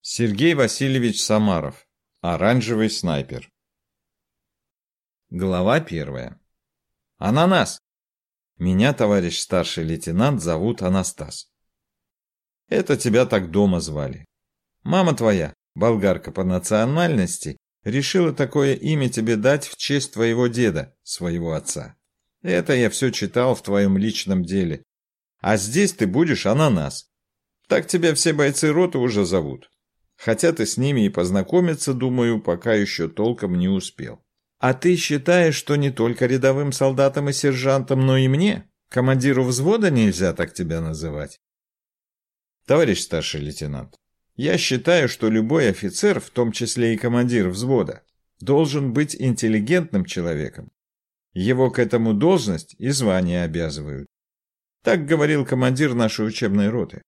Сергей Васильевич Самаров. Оранжевый снайпер. Глава первая. Ананас. Меня, товарищ старший лейтенант, зовут Анастас. Это тебя так дома звали. Мама твоя, болгарка по национальности, решила такое имя тебе дать в честь твоего деда, своего отца. Это я все читал в твоем личном деле. А здесь ты будешь ананас. Так тебя все бойцы роты уже зовут. Хотя ты с ними и познакомиться, думаю, пока еще толком не успел. А ты считаешь, что не только рядовым солдатам и сержантам, но и мне, командиру взвода, нельзя так тебя называть? Товарищ старший лейтенант, я считаю, что любой офицер, в том числе и командир взвода, должен быть интеллигентным человеком. Его к этому должность и звание обязывают. Так говорил командир нашей учебной роты.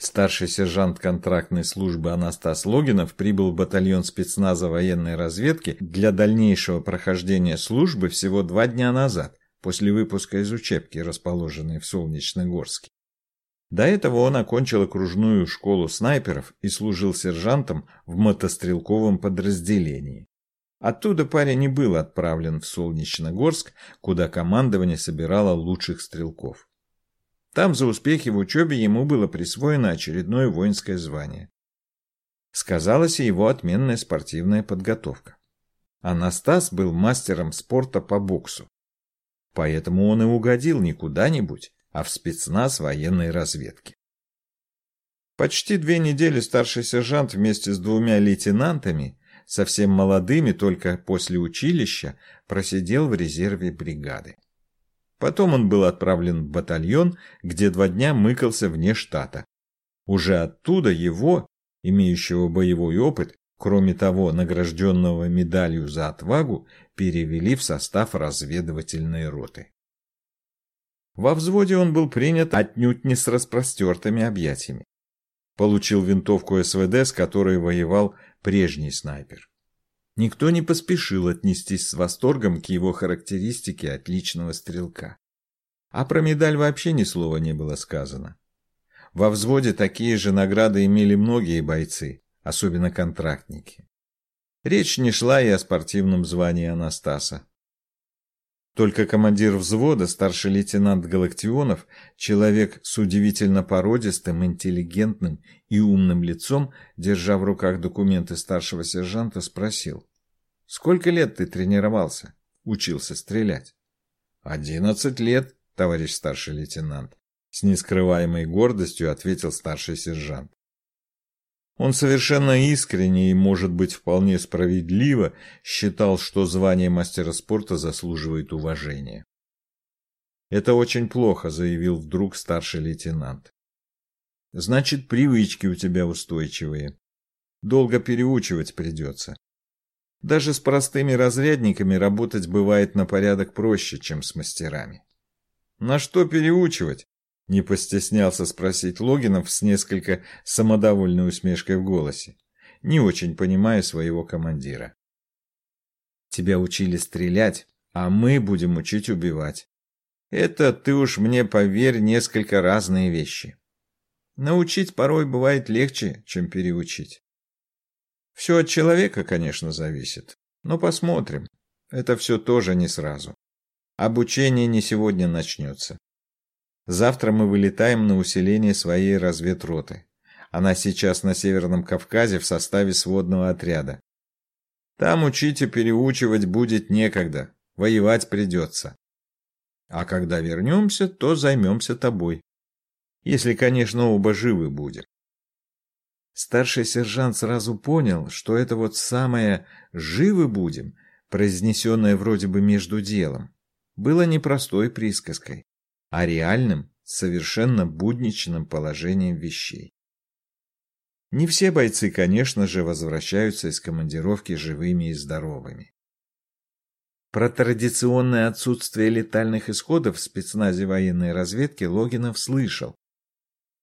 Старший сержант контрактной службы Анастас Логинов прибыл в батальон спецназа военной разведки для дальнейшего прохождения службы всего два дня назад, после выпуска из учебки, расположенной в Солнечногорске. До этого он окончил окружную школу снайперов и служил сержантом в мотострелковом подразделении. Оттуда парень не был отправлен в Солнечногорск, куда командование собирало лучших стрелков. Там за успехи в учебе ему было присвоено очередное воинское звание. Сказалась и его отменная спортивная подготовка. Анастас был мастером спорта по боксу. Поэтому он и угодил не куда-нибудь, а в спецназ военной разведки. Почти две недели старший сержант вместе с двумя лейтенантами, совсем молодыми только после училища, просидел в резерве бригады. Потом он был отправлен в батальон, где два дня мыкался вне штата. Уже оттуда его, имеющего боевой опыт, кроме того, награжденного медалью за отвагу, перевели в состав разведывательной роты. Во взводе он был принят отнюдь не с распростертыми объятиями. Получил винтовку СВД, с которой воевал прежний снайпер. Никто не поспешил отнестись с восторгом к его характеристике отличного стрелка. А про медаль вообще ни слова не было сказано. Во взводе такие же награды имели многие бойцы, особенно контрактники. Речь не шла и о спортивном звании Анастаса. Только командир взвода, старший лейтенант Галактионов, человек с удивительно породистым, интеллигентным и умным лицом, держа в руках документы старшего сержанта, спросил. Сколько лет ты тренировался? Учился стрелять? Одиннадцать лет, товарищ старший лейтенант. С нескрываемой гордостью ответил старший сержант. Он совершенно искренне и, может быть, вполне справедливо считал, что звание мастера спорта заслуживает уважения. «Это очень плохо», — заявил вдруг старший лейтенант. «Значит, привычки у тебя устойчивые. Долго переучивать придется. Даже с простыми разрядниками работать бывает на порядок проще, чем с мастерами. На что переучивать? Не постеснялся спросить Логинов с несколько самодовольной усмешкой в голосе, не очень понимая своего командира. Тебя учили стрелять, а мы будем учить убивать. Это, ты уж мне поверь, несколько разные вещи. Научить порой бывает легче, чем переучить. Все от человека, конечно, зависит. Но посмотрим. Это все тоже не сразу. Обучение не сегодня начнется. Завтра мы вылетаем на усиление своей разведроты. Она сейчас на Северном Кавказе в составе сводного отряда. Там учить и переучивать будет некогда. Воевать придется. А когда вернемся, то займемся тобой. Если, конечно, оба живы будем. Старший сержант сразу понял, что это вот самое «живы будем», произнесенное вроде бы между делом, было не простой присказкой, а реальным, совершенно будничным положением вещей. Не все бойцы, конечно же, возвращаются из командировки живыми и здоровыми. Про традиционное отсутствие летальных исходов в спецназе военной разведки Логинов слышал,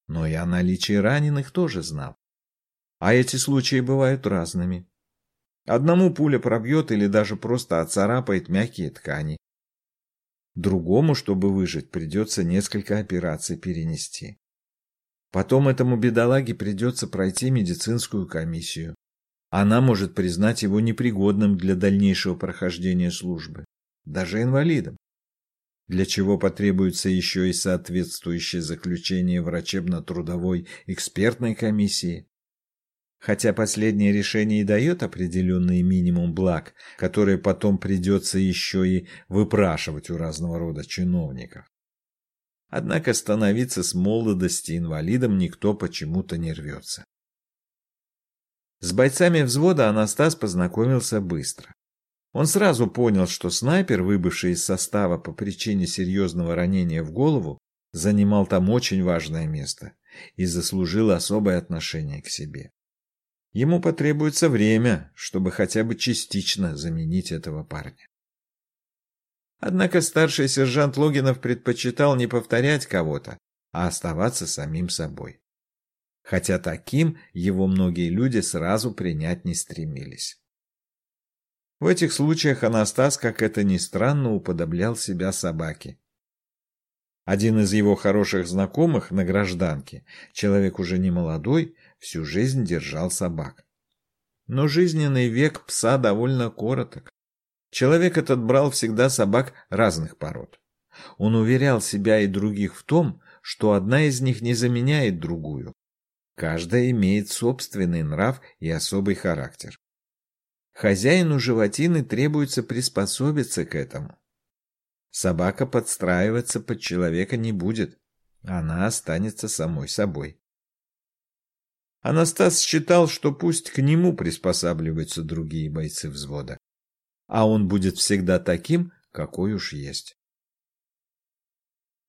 но и о наличии раненых тоже знал. А эти случаи бывают разными. Одному пуля пробьет или даже просто оцарапает мягкие ткани. Другому, чтобы выжить, придется несколько операций перенести. Потом этому бедолаге придется пройти медицинскую комиссию. Она может признать его непригодным для дальнейшего прохождения службы, даже инвалидом. Для чего потребуется еще и соответствующее заключение врачебно-трудовой экспертной комиссии. Хотя последнее решение и дает определенный минимум благ, которые потом придется еще и выпрашивать у разного рода чиновников. Однако становиться с молодости инвалидом никто почему-то не рвется. С бойцами взвода Анастас познакомился быстро. Он сразу понял, что снайпер, выбывший из состава по причине серьезного ранения в голову, занимал там очень важное место и заслужил особое отношение к себе. Ему потребуется время, чтобы хотя бы частично заменить этого парня. Однако старший сержант Логинов предпочитал не повторять кого-то, а оставаться самим собой. Хотя таким его многие люди сразу принять не стремились. В этих случаях Анастас, как это ни странно, уподоблял себя собаке. Один из его хороших знакомых на гражданке, человек уже не молодой, всю жизнь держал собак. Но жизненный век пса довольно короток. Человек этот брал всегда собак разных пород. Он уверял себя и других в том, что одна из них не заменяет другую. Каждая имеет собственный нрав и особый характер. Хозяину животины требуется приспособиться к этому. Собака подстраиваться под человека не будет. Она останется самой собой. Анастас считал, что пусть к нему приспосабливаются другие бойцы взвода, а он будет всегда таким, какой уж есть.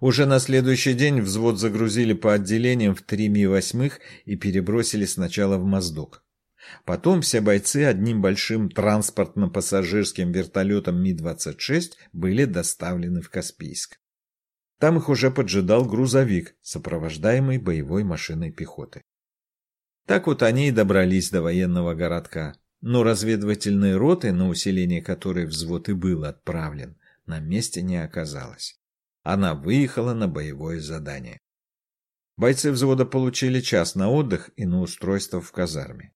Уже на следующий день взвод загрузили по отделениям в три Ми-8 и перебросили сначала в Моздок. Потом все бойцы одним большим транспортно-пассажирским вертолетом Ми-26 были доставлены в Каспийск. Там их уже поджидал грузовик, сопровождаемый боевой машиной пехоты. Так вот они и добрались до военного городка. Но разведывательной роты, на усиление которой взвод и был отправлен, на месте не оказалось. Она выехала на боевое задание. Бойцы взвода получили час на отдых и на устройство в казарме.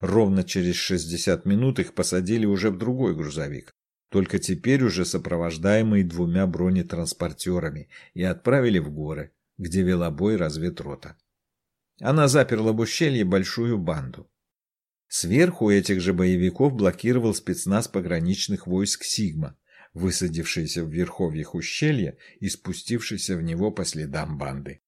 Ровно через 60 минут их посадили уже в другой грузовик, только теперь уже сопровождаемый двумя бронетранспортерами, и отправили в горы, где вела бой разведрота. Она заперла в ущелье большую банду. Сверху этих же боевиков блокировал спецназ пограничных войск «Сигма», высадившийся в верховьях ущелья и спустившийся в него по следам банды.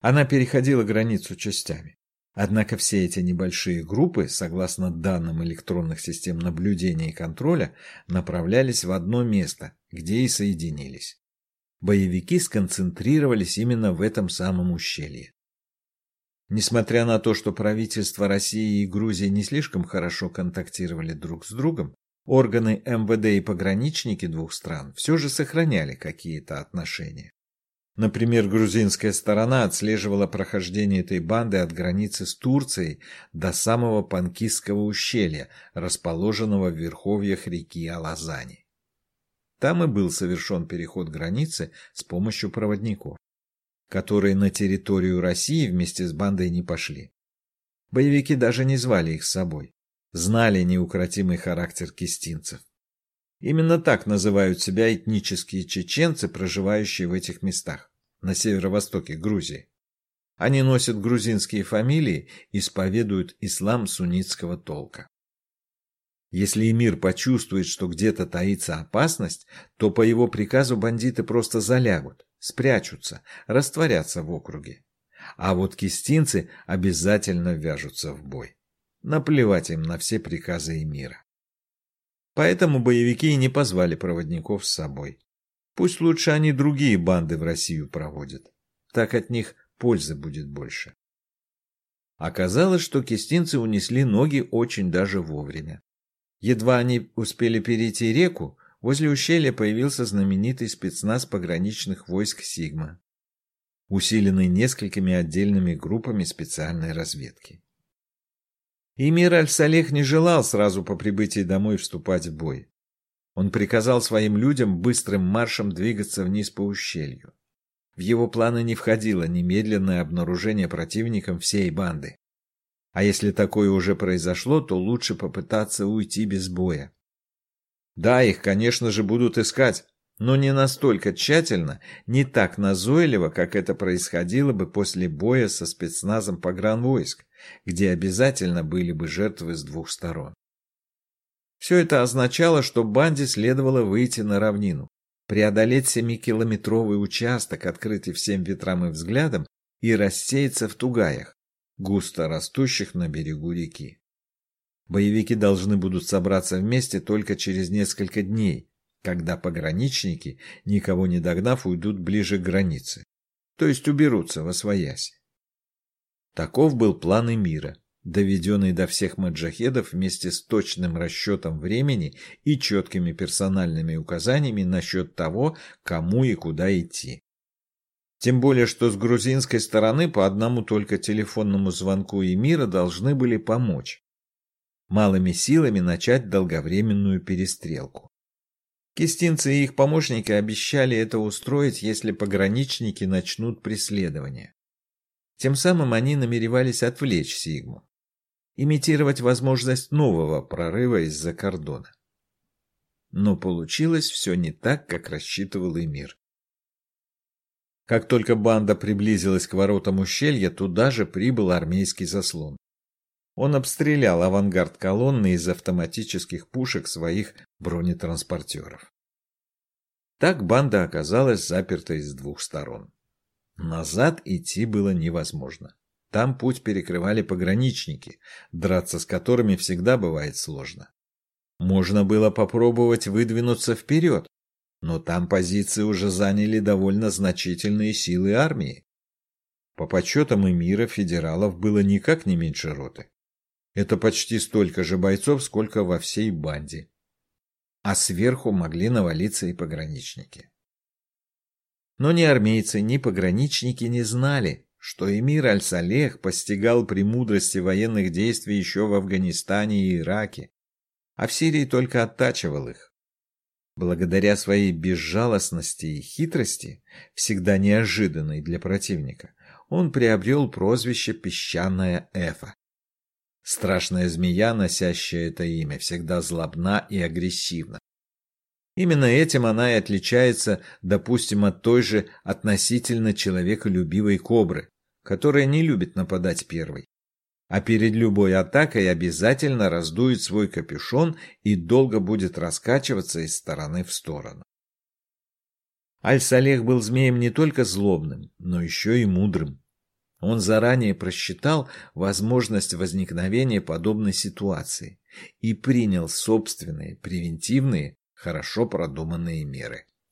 Она переходила границу частями. Однако все эти небольшие группы, согласно данным электронных систем наблюдения и контроля, направлялись в одно место, где и соединились. Боевики сконцентрировались именно в этом самом ущелье. Несмотря на то, что правительства России и Грузии не слишком хорошо контактировали друг с другом, органы МВД и пограничники двух стран все же сохраняли какие-то отношения. Например, грузинская сторона отслеживала прохождение этой банды от границы с Турцией до самого Панкистского ущелья, расположенного в верховьях реки Алазани. Там и был совершен переход границы с помощью проводников, которые на территорию России вместе с бандой не пошли. Боевики даже не звали их с собой, знали неукротимый характер кистинцев. Именно так называют себя этнические чеченцы, проживающие в этих местах, на северо-востоке Грузии. Они носят грузинские фамилии и исповедуют ислам суннитского толка. Если эмир почувствует, что где-то таится опасность, то по его приказу бандиты просто залягут, спрячутся, растворятся в округе. А вот кистинцы обязательно вяжутся в бой. Наплевать им на все приказы эмира. Поэтому боевики и не позвали проводников с собой. Пусть лучше они другие банды в Россию проводят. Так от них пользы будет больше. Оказалось, что кистинцы унесли ноги очень даже вовремя. Едва они успели перейти реку, возле ущелья появился знаменитый спецназ пограничных войск «Сигма», усиленный несколькими отдельными группами специальной разведки. Эмир Аль-Салех не желал сразу по прибытии домой вступать в бой. Он приказал своим людям быстрым маршем двигаться вниз по ущелью. В его планы не входило немедленное обнаружение противником всей банды. А если такое уже произошло, то лучше попытаться уйти без боя. Да, их, конечно же, будут искать, но не настолько тщательно, не так назойливо, как это происходило бы после боя со спецназом погранвойск, где обязательно были бы жертвы с двух сторон. Все это означало, что банде следовало выйти на равнину, преодолеть семикилометровый участок, открытый всем ветрам и взглядам, и рассеяться в тугаях, густо растущих на берегу реки. Боевики должны будут собраться вместе только через несколько дней, когда пограничники, никого не догнав, уйдут ближе к границе, то есть уберутся во своясь. Таков был план Эмира, доведенный до всех маджахедов вместе с точным расчетом времени и четкими персональными указаниями насчет того, кому и куда идти. Тем более, что с грузинской стороны по одному только телефонному звонку Эмира должны были помочь. Малыми силами начать долговременную перестрелку. Кистинцы и их помощники обещали это устроить, если пограничники начнут преследование. Тем самым они намеревались отвлечь Сигму, имитировать возможность нового прорыва из-за кордона. Но получилось все не так, как рассчитывал Эмир. Как только банда приблизилась к воротам ущелья, туда же прибыл армейский заслон. Он обстрелял авангард колонны из автоматических пушек своих бронетранспортеров. Так банда оказалась запертой с двух сторон. Назад идти было невозможно. Там путь перекрывали пограничники, драться с которыми всегда бывает сложно. Можно было попробовать выдвинуться вперед, но там позиции уже заняли довольно значительные силы армии. По подсчетам Эмира федералов было никак не меньше роты. Это почти столько же бойцов, сколько во всей банде. А сверху могли навалиться и пограничники. Но ни армейцы, ни пограничники не знали, что эмир Аль-Салех постигал премудрости военных действий еще в Афганистане и Ираке, а в Сирии только оттачивал их. Благодаря своей безжалостности и хитрости, всегда неожиданной для противника, он приобрел прозвище «Песчаная Эфа». Страшная змея, носящая это имя, всегда злобна и агрессивна. Именно этим она и отличается, допустим, от той же относительно человеколюбивой кобры, которая не любит нападать первой. А перед любой атакой обязательно раздует свой капюшон и долго будет раскачиваться из стороны в сторону. Аль-Салех был змеем не только злобным, но еще и мудрым. Он заранее просчитал возможность возникновения подобной ситуации и принял собственные превентивные, хорошо продуманные меры.